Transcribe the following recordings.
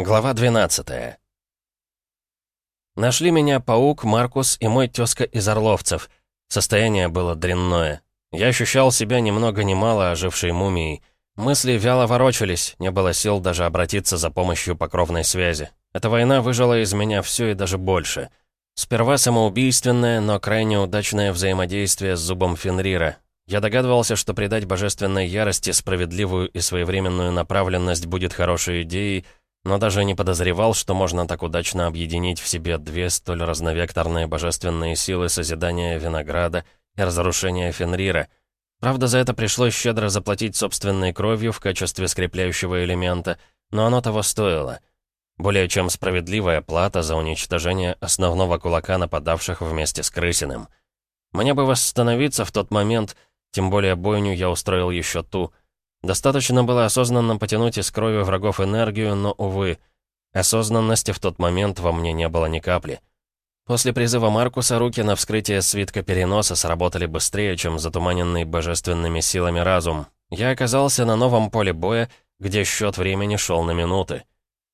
Глава 12 Нашли меня Паук, Маркус и мой тезка из Орловцев. Состояние было дрянное. Я ощущал себя ни много мало ожившей мумией. Мысли вяло ворочались, не было сил даже обратиться за помощью по кровной связи. Эта война выжила из меня все и даже больше. Сперва самоубийственное, но крайне удачное взаимодействие с зубом Фенрира. Я догадывался, что придать божественной ярости справедливую и своевременную направленность будет хорошей идеей, но даже не подозревал, что можно так удачно объединить в себе две столь разновекторные божественные силы созидания винограда и разрушения Фенрира. Правда, за это пришлось щедро заплатить собственной кровью в качестве скрепляющего элемента, но оно того стоило. Более чем справедливая плата за уничтожение основного кулака нападавших вместе с Крысиным. Мне бы восстановиться в тот момент, тем более бойню я устроил еще ту — Достаточно было осознанно потянуть из крови врагов энергию, но, увы, осознанности в тот момент во мне не было ни капли. После призыва Маркуса руки на вскрытие свитка переноса сработали быстрее, чем затуманенный божественными силами разум. Я оказался на новом поле боя, где счет времени шел на минуты.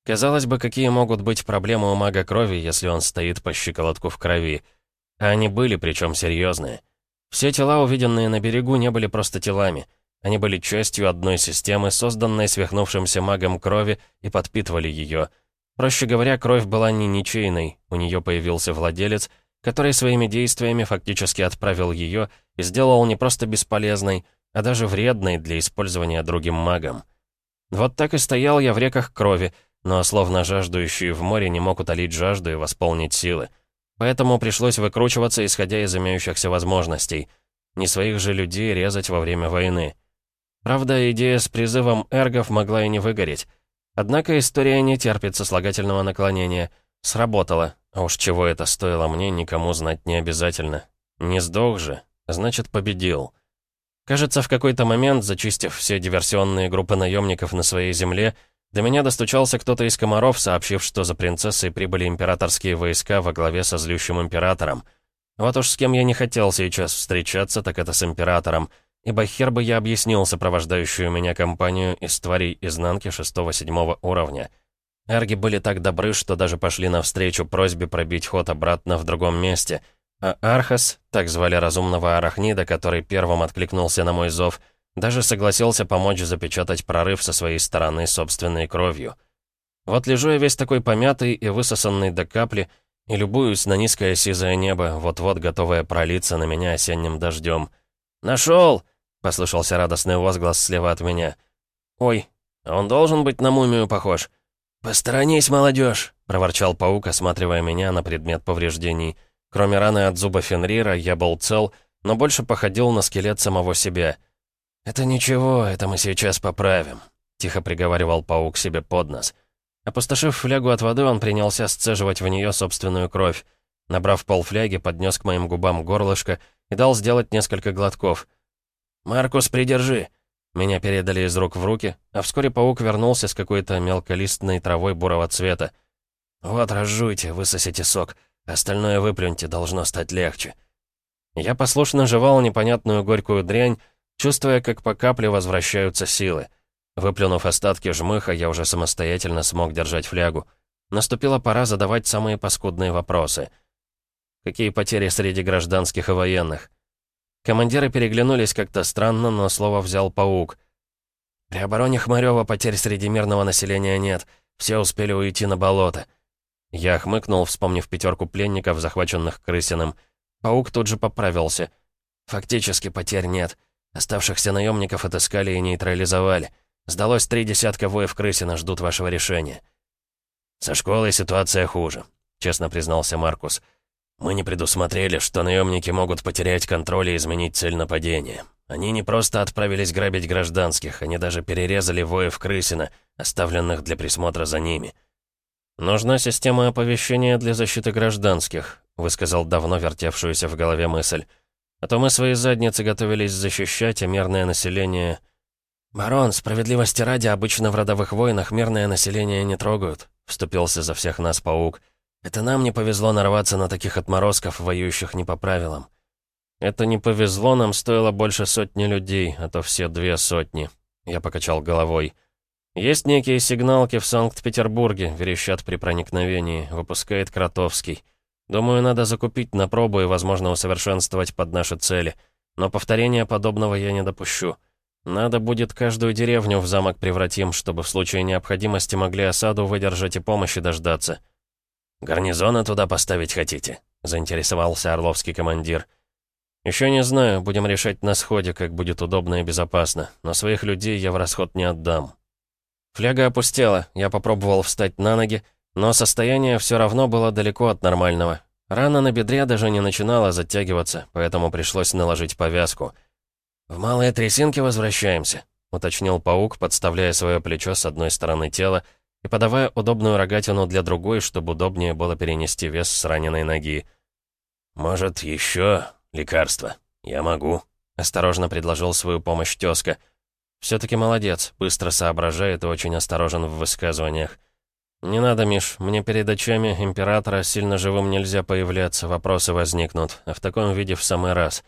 Казалось бы, какие могут быть проблемы у мага крови, если он стоит по щиколотку в крови. А они были, причем серьезные. Все тела, увиденные на берегу, не были просто телами — они были частью одной системы, созданной свихнувшимся магом крови, и подпитывали ее. Проще говоря, кровь была не ничейной, у нее появился владелец, который своими действиями фактически отправил ее и сделал не просто бесполезной, а даже вредной для использования другим магом. Вот так и стоял я в реках крови, но словно жаждущий в море не мог утолить жажду и восполнить силы. Поэтому пришлось выкручиваться, исходя из имеющихся возможностей. Не своих же людей резать во время войны. Правда, идея с призывом эргов могла и не выгореть. Однако история не терпит сослагательного наклонения. Сработала. А уж чего это стоило мне, никому знать не обязательно. Не сдох же, значит, победил. Кажется, в какой-то момент, зачистив все диверсионные группы наемников на своей земле, до меня достучался кто-то из комаров, сообщив, что за принцессой прибыли императорские войска во главе со злющим императором. Вот уж с кем я не хотел сейчас встречаться, так это с императором — ибо хер бы я объяснил сопровождающую меня компанию из тварей изнанки 6-7 уровня. Эрги были так добры, что даже пошли навстречу просьбе пробить ход обратно в другом месте, а Архас, так звали разумного арахнида, который первым откликнулся на мой зов, даже согласился помочь запечатать прорыв со своей стороны собственной кровью. Вот лежу я весь такой помятый и высосанный до капли, и любуюсь на низкое сизое небо, вот-вот готовое пролиться на меня осенним дождем. «Нашел!» Послышался радостный возглас слева от меня. «Ой, он должен быть на мумию похож». «Посторонись, молодежь!» — проворчал паук, осматривая меня на предмет повреждений. Кроме раны от зуба Фенрира, я был цел, но больше походил на скелет самого себя. «Это ничего, это мы сейчас поправим», — тихо приговаривал паук себе под нос. Опустошив флягу от воды, он принялся сцеживать в нее собственную кровь. Набрав полфляги, поднес к моим губам горлышко и дал сделать несколько глотков. «Маркус, придержи!» Меня передали из рук в руки, а вскоре паук вернулся с какой-то мелколистной травой бурого цвета. «Вот, разжуйте, высосите сок. Остальное выплюньте, должно стать легче». Я послушно жевал непонятную горькую дрянь, чувствуя, как по капле возвращаются силы. Выплюнув остатки жмыха, я уже самостоятельно смог держать флягу. Наступила пора задавать самые паскудные вопросы. Какие потери среди гражданских и военных? Командиры переглянулись как-то странно, но слово взял паук. «При обороне Хмарёва потерь среди мирного населения нет. Все успели уйти на болото». Я хмыкнул, вспомнив пятерку пленников, захваченных крысиным. Паук тут же поправился. «Фактически потерь нет. Оставшихся наемников отыскали и нейтрализовали. Сдалось три десятка воев крысина, ждут вашего решения». «Со школой ситуация хуже», — честно признался Маркус. «Маркус». Мы не предусмотрели, что наемники могут потерять контроль и изменить цель нападения. Они не просто отправились грабить гражданских, они даже перерезали воев Крысина, оставленных для присмотра за ними. «Нужна система оповещения для защиты гражданских», высказал давно вертевшуюся в голове мысль. «А то мы свои задницы готовились защищать, а мирное население...» «Барон, справедливости ради, обычно в родовых войнах мирное население не трогают», вступился за всех нас паук. Это нам не повезло нарваться на таких отморозков, воюющих не по правилам. Это не повезло, нам стоило больше сотни людей, а то все две сотни. Я покачал головой. Есть некие сигналки в Санкт-Петербурге, верещат при проникновении, выпускает Кротовский. Думаю, надо закупить на пробу и, возможно, усовершенствовать под наши цели. Но повторения подобного я не допущу. Надо будет каждую деревню в замок превратим, чтобы в случае необходимости могли осаду выдержать и помощи дождаться. «Гарнизона туда поставить хотите?» — заинтересовался орловский командир. «Еще не знаю, будем решать на сходе, как будет удобно и безопасно, но своих людей я в расход не отдам». Фляга опустела, я попробовал встать на ноги, но состояние все равно было далеко от нормального. Рана на бедре даже не начинала затягиваться, поэтому пришлось наложить повязку. «В малые трясинки возвращаемся», — уточнил паук, подставляя свое плечо с одной стороны тела и подавая удобную рогатину для другой, чтобы удобнее было перенести вес с раненой ноги. «Может, еще лекарство? Я могу», — осторожно предложил свою помощь тезка — все-таки молодец, быстро соображает и очень осторожен в высказываниях. «Не надо, Миш, мне перед очами императора сильно живым нельзя появляться, вопросы возникнут, а в таком виде в самый раз».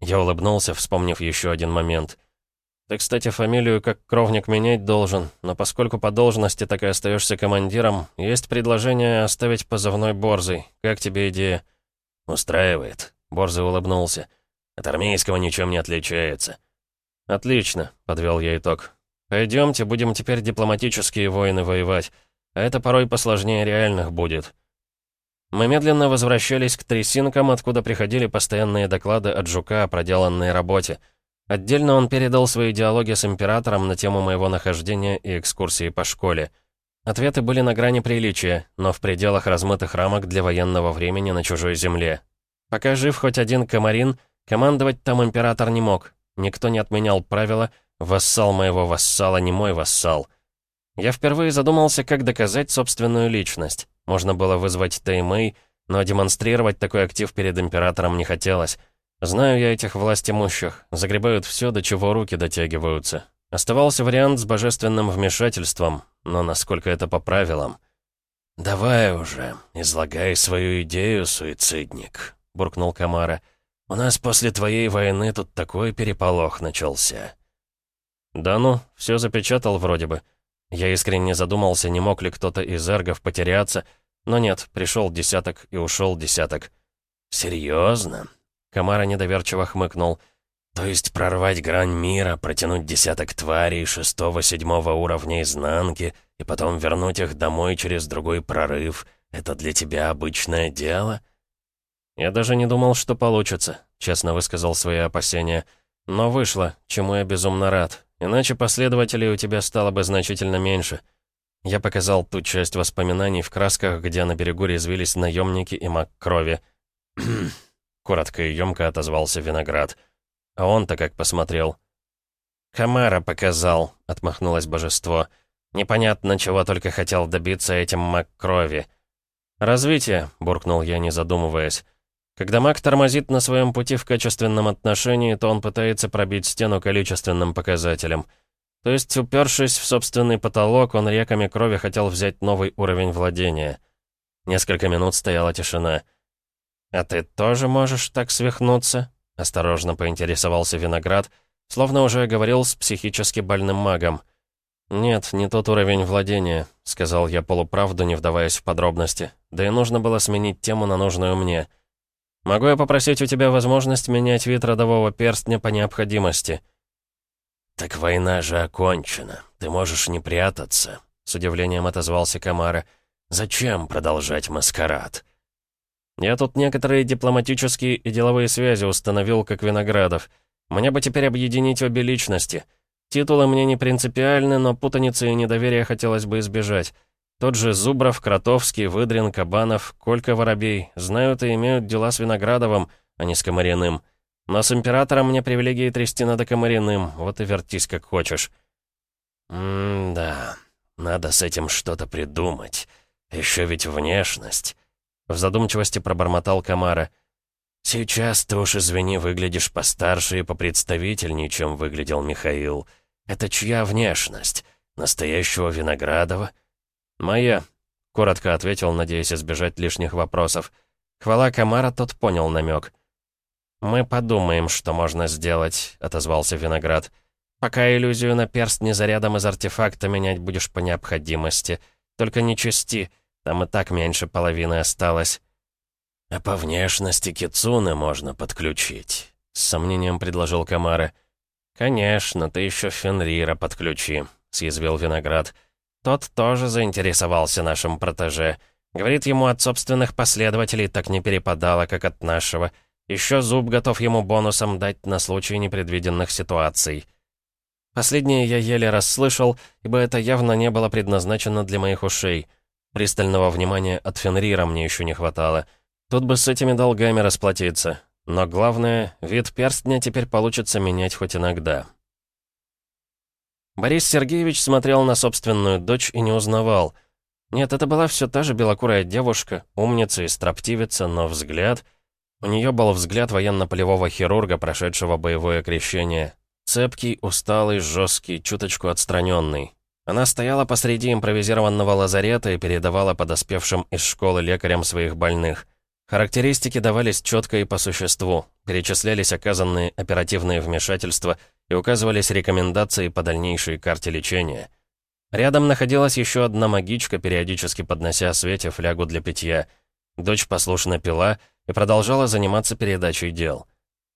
Я улыбнулся, вспомнив еще один момент. «Ты, кстати, фамилию как кровник менять должен, но поскольку по должности так и остаешься командиром, есть предложение оставить позывной Борзый. Как тебе идея?» «Устраивает», — Борзый улыбнулся. «От армейского ничем не отличается». «Отлично», — подвел я итог. «Пойдемте, будем теперь дипломатические войны воевать. А это порой посложнее реальных будет». Мы медленно возвращались к трясинкам, откуда приходили постоянные доклады от Жука о проделанной работе. Отдельно он передал свои диалоги с императором на тему моего нахождения и экскурсии по школе. Ответы были на грани приличия, но в пределах размытых рамок для военного времени на чужой земле. Пока жив хоть один комарин, командовать там император не мог, Никто не отменял правила «вассал моего вассала не мой вассал». Я впервые задумался, как доказать собственную личность. Можно было вызвать Тэймэй, но демонстрировать такой актив перед императором не хотелось. Знаю я этих властимущих, загребают все, до чего руки дотягиваются. Оставался вариант с божественным вмешательством, но насколько это по правилам. «Давай уже, излагай свою идею, суицидник», — буркнул Камара. У нас после твоей войны тут такой переполох начался». «Да ну, все запечатал вроде бы». Я искренне задумался, не мог ли кто-то из эргов потеряться, но нет, пришел десяток и ушел десяток. «Серьезно?» Камара недоверчиво хмыкнул. «То есть прорвать грань мира, протянуть десяток тварей шестого-седьмого уровня изнанки и потом вернуть их домой через другой прорыв — это для тебя обычное дело?» «Я даже не думал, что получится», — честно высказал свои опасения. «Но вышло, чему я безумно рад. Иначе последователей у тебя стало бы значительно меньше». Я показал ту часть воспоминаний в красках, где на берегу резвились наемники и маг крови. Коротко и емко отозвался Виноград. А он-то как посмотрел. «Камара показал», — отмахнулось божество. «Непонятно, чего только хотел добиться этим маг крови». «Развитие», — буркнул я, не задумываясь. Когда маг тормозит на своем пути в качественном отношении, то он пытается пробить стену количественным показателем. То есть, упершись в собственный потолок, он реками крови хотел взять новый уровень владения. Несколько минут стояла тишина. «А ты тоже можешь так свихнуться?» — осторожно поинтересовался Виноград, словно уже говорил с психически больным магом. «Нет, не тот уровень владения», — сказал я полуправду, не вдаваясь в подробности. Да и нужно было сменить тему на нужную мне — Могу я попросить у тебя возможность менять вид родового перстня по необходимости?» «Так война же окончена. Ты можешь не прятаться», — с удивлением отозвался Камара. «Зачем продолжать маскарад?» «Я тут некоторые дипломатические и деловые связи установил, как Виноградов. Мне бы теперь объединить обе личности. Титулы мне не принципиальны, но путаницы и недоверия хотелось бы избежать. Тот же Зубров, Кротовский, Выдрин, Кабанов, Колька Воробей знают и имеют дела с Виноградовым, а не с Комариным. Но с императором мне привилегии трясти надо Комариным, вот и вертись как хочешь. «М-да, надо с этим что-то придумать. Еще ведь внешность». В задумчивости пробормотал Камара. «Сейчас ты уж, извини, выглядишь постарше и попредставительней, чем выглядел Михаил. Это чья внешность? Настоящего Виноградова?» «Моя», — коротко ответил, надеясь избежать лишних вопросов. Хвала Камара, тот понял намек. «Мы подумаем, что можно сделать», — отозвался Виноград. Пока иллюзию на перст не зарядом из артефакта менять будешь по необходимости. Только не чисти, там и так меньше половины осталось». «А по внешности Кицуны можно подключить», — с сомнением предложил Камара. «Конечно, ты еще Фенрира подключи», — съязвил Виноград. «Тот тоже заинтересовался нашим протеже. Говорит, ему от собственных последователей так не перепадало, как от нашего. Еще зуб готов ему бонусом дать на случай непредвиденных ситуаций». Последнее я еле расслышал, ибо это явно не было предназначено для моих ушей. Пристального внимания от Фенрира мне еще не хватало — Тут бы с этими долгами расплатиться. Но главное, вид перстня теперь получится менять хоть иногда. Борис Сергеевич смотрел на собственную дочь и не узнавал. Нет, это была все та же белокурая девушка, умница и строптивица, но взгляд... У нее был взгляд военно-полевого хирурга, прошедшего боевое крещение. Цепкий, усталый, жесткий, чуточку отстраненный. Она стояла посреди импровизированного лазарета и передавала подоспевшим из школы лекарям своих больных — Характеристики давались четко и по существу, перечислялись оказанные оперативные вмешательства и указывались рекомендации по дальнейшей карте лечения. Рядом находилась еще одна магичка, периодически поднося Свете флягу для питья. Дочь послушно пила и продолжала заниматься передачей дел.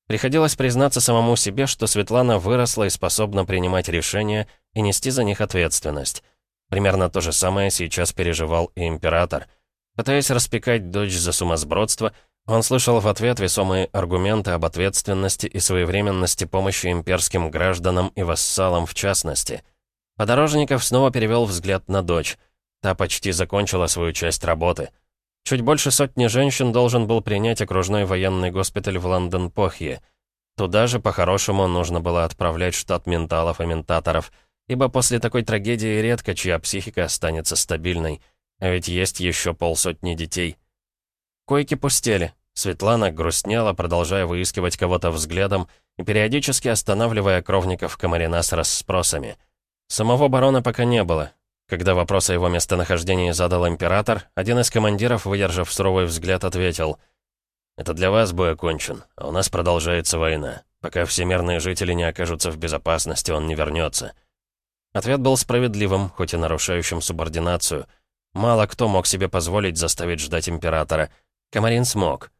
Приходилось признаться самому себе, что Светлана выросла и способна принимать решения и нести за них ответственность. Примерно то же самое сейчас переживал и император — Пытаясь распекать дочь за сумасбродство, он слышал в ответ весомые аргументы об ответственности и своевременности помощи имперским гражданам и вассалам в частности. Подорожников снова перевел взгляд на дочь. Та почти закончила свою часть работы. Чуть больше сотни женщин должен был принять окружной военный госпиталь в Лондон-Похье. Туда же, по-хорошему, нужно было отправлять штат менталов и ментаторов, ибо после такой трагедии редко чья психика останется стабильной — а ведь есть еще полсотни детей. Койки пустели. Светлана грустняла, продолжая выискивать кого-то взглядом и периодически останавливая кровников Комарина с расспросами. Самого барона пока не было. Когда вопрос о его местонахождении задал император, один из командиров, выдержав суровый взгляд, ответил «Это для вас бой окончен, а у нас продолжается война. Пока все мирные жители не окажутся в безопасности, он не вернется». Ответ был справедливым, хоть и нарушающим субординацию — Мало кто мог себе позволить заставить ждать императора. Камарин смог.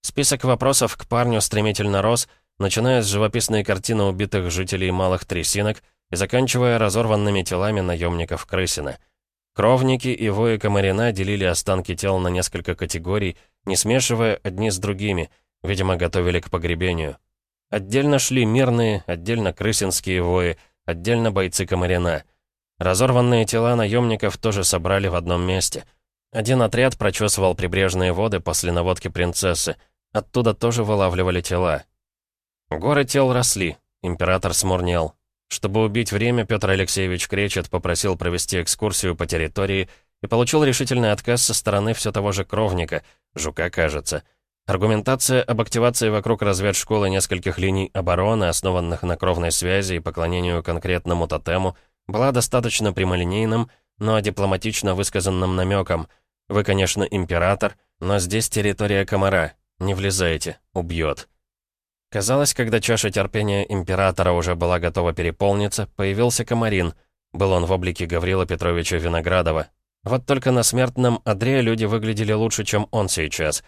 Список вопросов к парню стремительно рос, начиная с живописной картины убитых жителей малых трясинок и заканчивая разорванными телами наемников Крысина. Кровники и вои Комарина делили останки тел на несколько категорий, не смешивая одни с другими, видимо, готовили к погребению. Отдельно шли мирные, отдельно крысинские вои, отдельно бойцы Комарина — Разорванные тела наемников тоже собрали в одном месте. Один отряд прочесывал прибрежные воды после наводки принцессы. Оттуда тоже вылавливали тела. Горы тел росли. Император смурнел. Чтобы убить время, Петр Алексеевич Кречет попросил провести экскурсию по территории и получил решительный отказ со стороны все того же Кровника, Жука, кажется. Аргументация об активации вокруг разведшколы нескольких линий обороны, основанных на кровной связи и поклонению конкретному тотему — была достаточно прямолинейным, но дипломатично высказанным намеком. Вы, конечно, император, но здесь территория комара. Не влезайте, убьет. Казалось, когда чаша терпения императора уже была готова переполниться, появился комарин. Был он в облике Гаврила Петровича Виноградова. Вот только на смертном одре люди выглядели лучше, чем он сейчас.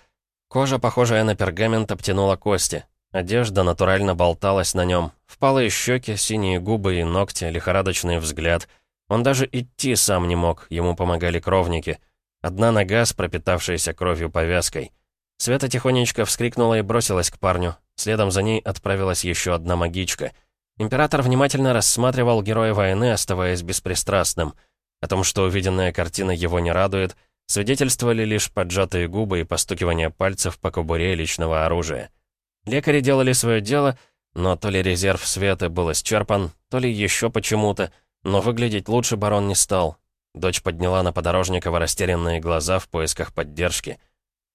Кожа, похожая на пергамент, обтянула кости. Одежда натурально болталась на нем. Впалые щеки, синие губы и ногти, лихорадочный взгляд. Он даже идти сам не мог, ему помогали кровники. Одна нога с пропитавшейся кровью повязкой. Света тихонечко вскрикнула и бросилась к парню. Следом за ней отправилась еще одна магичка. Император внимательно рассматривал героя войны, оставаясь беспристрастным. О том, что увиденная картина его не радует, свидетельствовали лишь поджатые губы и постукивание пальцев по кобуре личного оружия. Лекари делали свое дело, но то ли резерв света был исчерпан, то ли еще почему-то, но выглядеть лучше барон не стал. Дочь подняла на Подорожникова растерянные глаза в поисках поддержки.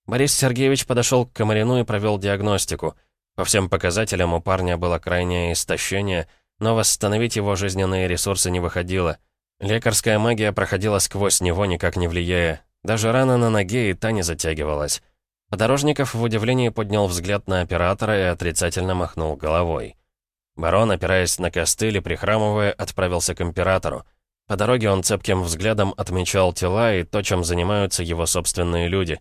Борис Сергеевич подошел к Комарину и провел диагностику. По всем показателям у парня было крайнее истощение, но восстановить его жизненные ресурсы не выходило. Лекарская магия проходила сквозь него, никак не влияя. Даже рана на ноге и та не затягивалась. Подорожников в удивлении поднял взгляд на оператора и отрицательно махнул головой. Барон, опираясь на костыль и прихрамывая, отправился к императору. По дороге он цепким взглядом отмечал тела и то, чем занимаются его собственные люди.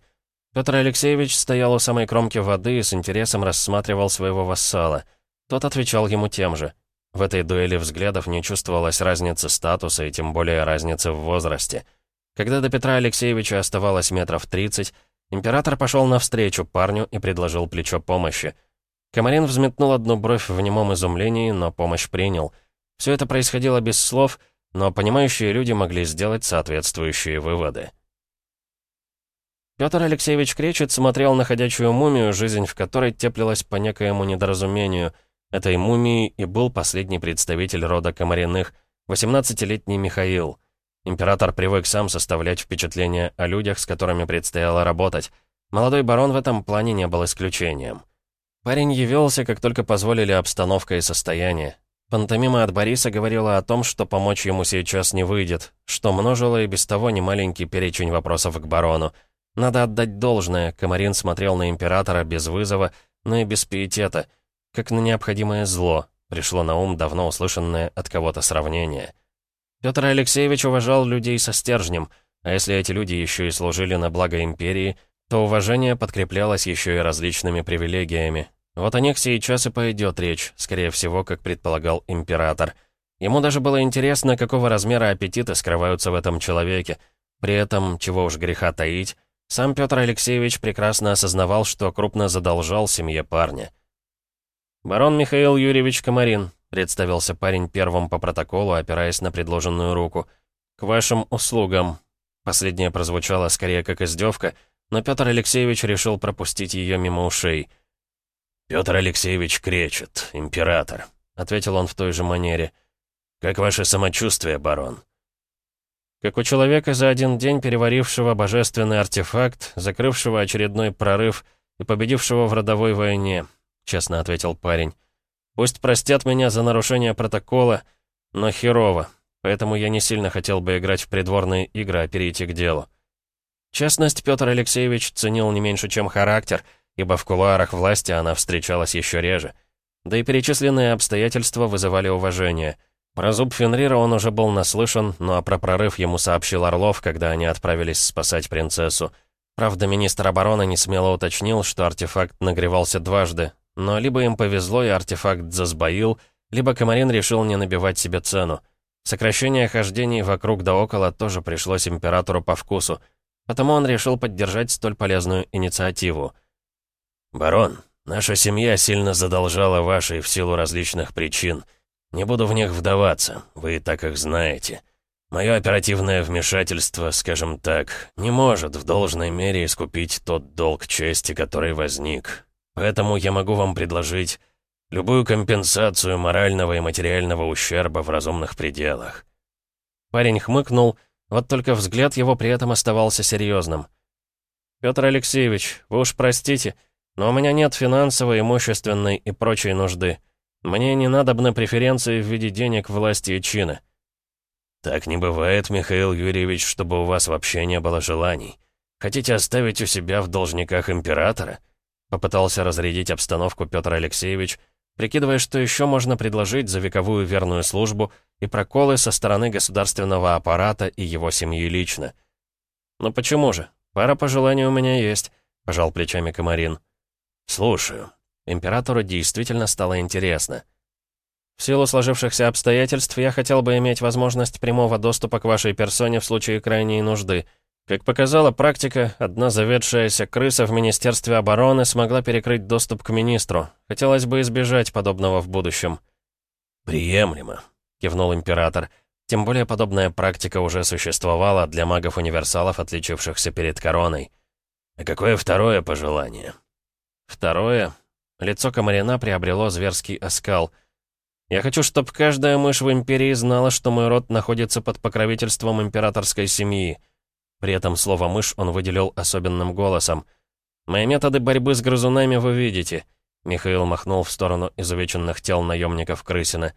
Петр Алексеевич стоял у самой кромки воды и с интересом рассматривал своего вассала. Тот отвечал ему тем же. В этой дуэли взглядов не чувствовалась разницы статуса и тем более разницы в возрасте. Когда до Петра Алексеевича оставалось метров тридцать, император пошел навстречу парню и предложил плечо помощи. Комарин взметнул одну бровь в немом изумлении, но помощь принял. Все это происходило без слов, но понимающие люди могли сделать соответствующие выводы. Петр Алексеевич Кречет смотрел на ходячую мумию, жизнь в которой теплилась по некоему недоразумению. Этой мумией и был последний представитель рода Комариных, 18-летний Михаил. Император привык сам составлять впечатления о людях, с которыми предстояло работать. Молодой барон в этом плане не был исключением. Парень явился, как только позволили обстановка и состояние. Пантомима от Бориса говорила о том, что помочь ему сейчас не выйдет, что множило и без того немаленький перечень вопросов к барону. Надо отдать должное, Комарин смотрел на императора без вызова, но и без пиетета, как на необходимое зло, пришло на ум давно услышанное от кого-то сравнение. Петр Алексеевич уважал людей со стержнем, а если эти люди еще и служили на благо империи — то уважение подкреплялось еще и различными привилегиями. Вот о них сейчас и пойдет речь, скорее всего, как предполагал император. Ему даже было интересно, какого размера аппетиты скрываются в этом человеке. При этом, чего уж греха таить, сам Петр Алексеевич прекрасно осознавал, что крупно задолжал семье парня. «Барон Михаил Юрьевич Комарин», — представился парень первым по протоколу, опираясь на предложенную руку. «К вашим услугам». Последнее прозвучало скорее как издевка — но Петр Алексеевич решил пропустить ее мимо ушей. «Петр Алексеевич кречет, император», — ответил он в той же манере. «Как ваше самочувствие, барон?» Как у человека за один день переварившего божественный артефакт, закрывшего очередной прорыв и победившего в родовой войне, честно ответил парень. Пусть простят меня за нарушение протокола, но херово, поэтому я не сильно хотел бы играть в придворные игры, а перейти к делу. Честность Петр Алексеевич ценил не меньше, чем характер, ибо в кулуарах власти она встречалась еще реже. Да и перечисленные обстоятельства вызывали уважение. Про зуб Фенрира он уже был наслышан, но ну а про прорыв ему сообщил Орлов, когда они отправились спасать принцессу. Правда, министр обороны не смело уточнил, что артефакт нагревался дважды, но либо им повезло и артефакт засбоил, либо Комарин решил не набивать себе цену. Сокращение хождений вокруг да около тоже пришлось императору по вкусу — Потому он решил поддержать столь полезную инициативу. «Барон, наша семья сильно задолжала вашей в силу различных причин. Не буду в них вдаваться, вы и так их знаете. Мое оперативное вмешательство, скажем так, не может в должной мере искупить тот долг чести, который возник. Поэтому я могу вам предложить любую компенсацию морального и материального ущерба в разумных пределах». Парень хмыкнул вот только взгляд его при этом оставался серьезным. «Петр Алексеевич, вы уж простите, но у меня нет финансовой, имущественной и прочей нужды. Мне не надобны преференции в виде денег, власти и чина». «Так не бывает, Михаил Юрьевич, чтобы у вас вообще не было желаний. Хотите оставить у себя в должниках императора?» Попытался разрядить обстановку Петр Алексеевич, прикидывая, что еще можно предложить за вековую верную службу и проколы со стороны государственного аппарата и его семьи лично. «Ну почему же? Пара пожеланий у меня есть», — пожал плечами Комарин. «Слушаю». Императору действительно стало интересно. «В силу сложившихся обстоятельств я хотел бы иметь возможность прямого доступа к вашей персоне в случае крайней нужды», как показала практика, одна заведшаяся крыса в Министерстве обороны смогла перекрыть доступ к министру. Хотелось бы избежать подобного в будущем. «Приемлемо», — кивнул император. Тем более подобная практика уже существовала для магов-универсалов, отличившихся перед короной. «А какое второе пожелание?» «Второе?» Лицо Комарина приобрело зверский оскал. «Я хочу, чтобы каждая мышь в Империи знала, что мой род находится под покровительством императорской семьи». При этом слово «мышь» он выделил особенным голосом. «Мои методы борьбы с грызунами вы видите», — Михаил махнул в сторону изувеченных тел наемников Крысина.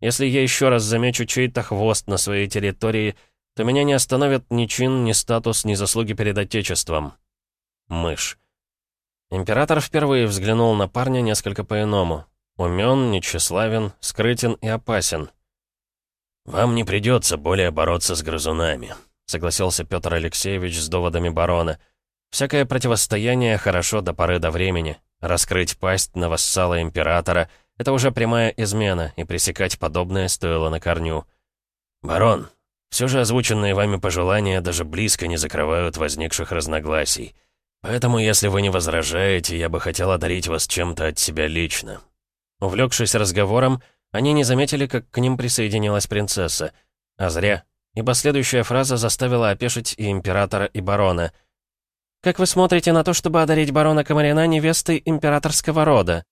«Если я еще раз замечу чей-то хвост на своей территории, то меня не остановят ни чин, ни статус, ни заслуги перед Отечеством». Мышь. Император впервые взглянул на парня несколько по-иному. Умен, нечеславен, скрытен и опасен. «Вам не придется более бороться с грызунами», — согласился Петр Алексеевич с доводами барона. «Всякое противостояние хорошо до поры до времени. Раскрыть пасть на вассала императора — это уже прямая измена, и пресекать подобное стоило на корню». «Барон, все же озвученные вами пожелания даже близко не закрывают возникших разногласий. Поэтому, если вы не возражаете, я бы хотел одарить вас чем-то от себя лично». Увлекшись разговором, они не заметили, как к ним присоединилась принцесса. А зря, ибо следующая фраза заставила опешить и императора, и барона. «Как вы смотрите на то, чтобы одарить барона Камарина невестой императорского рода?»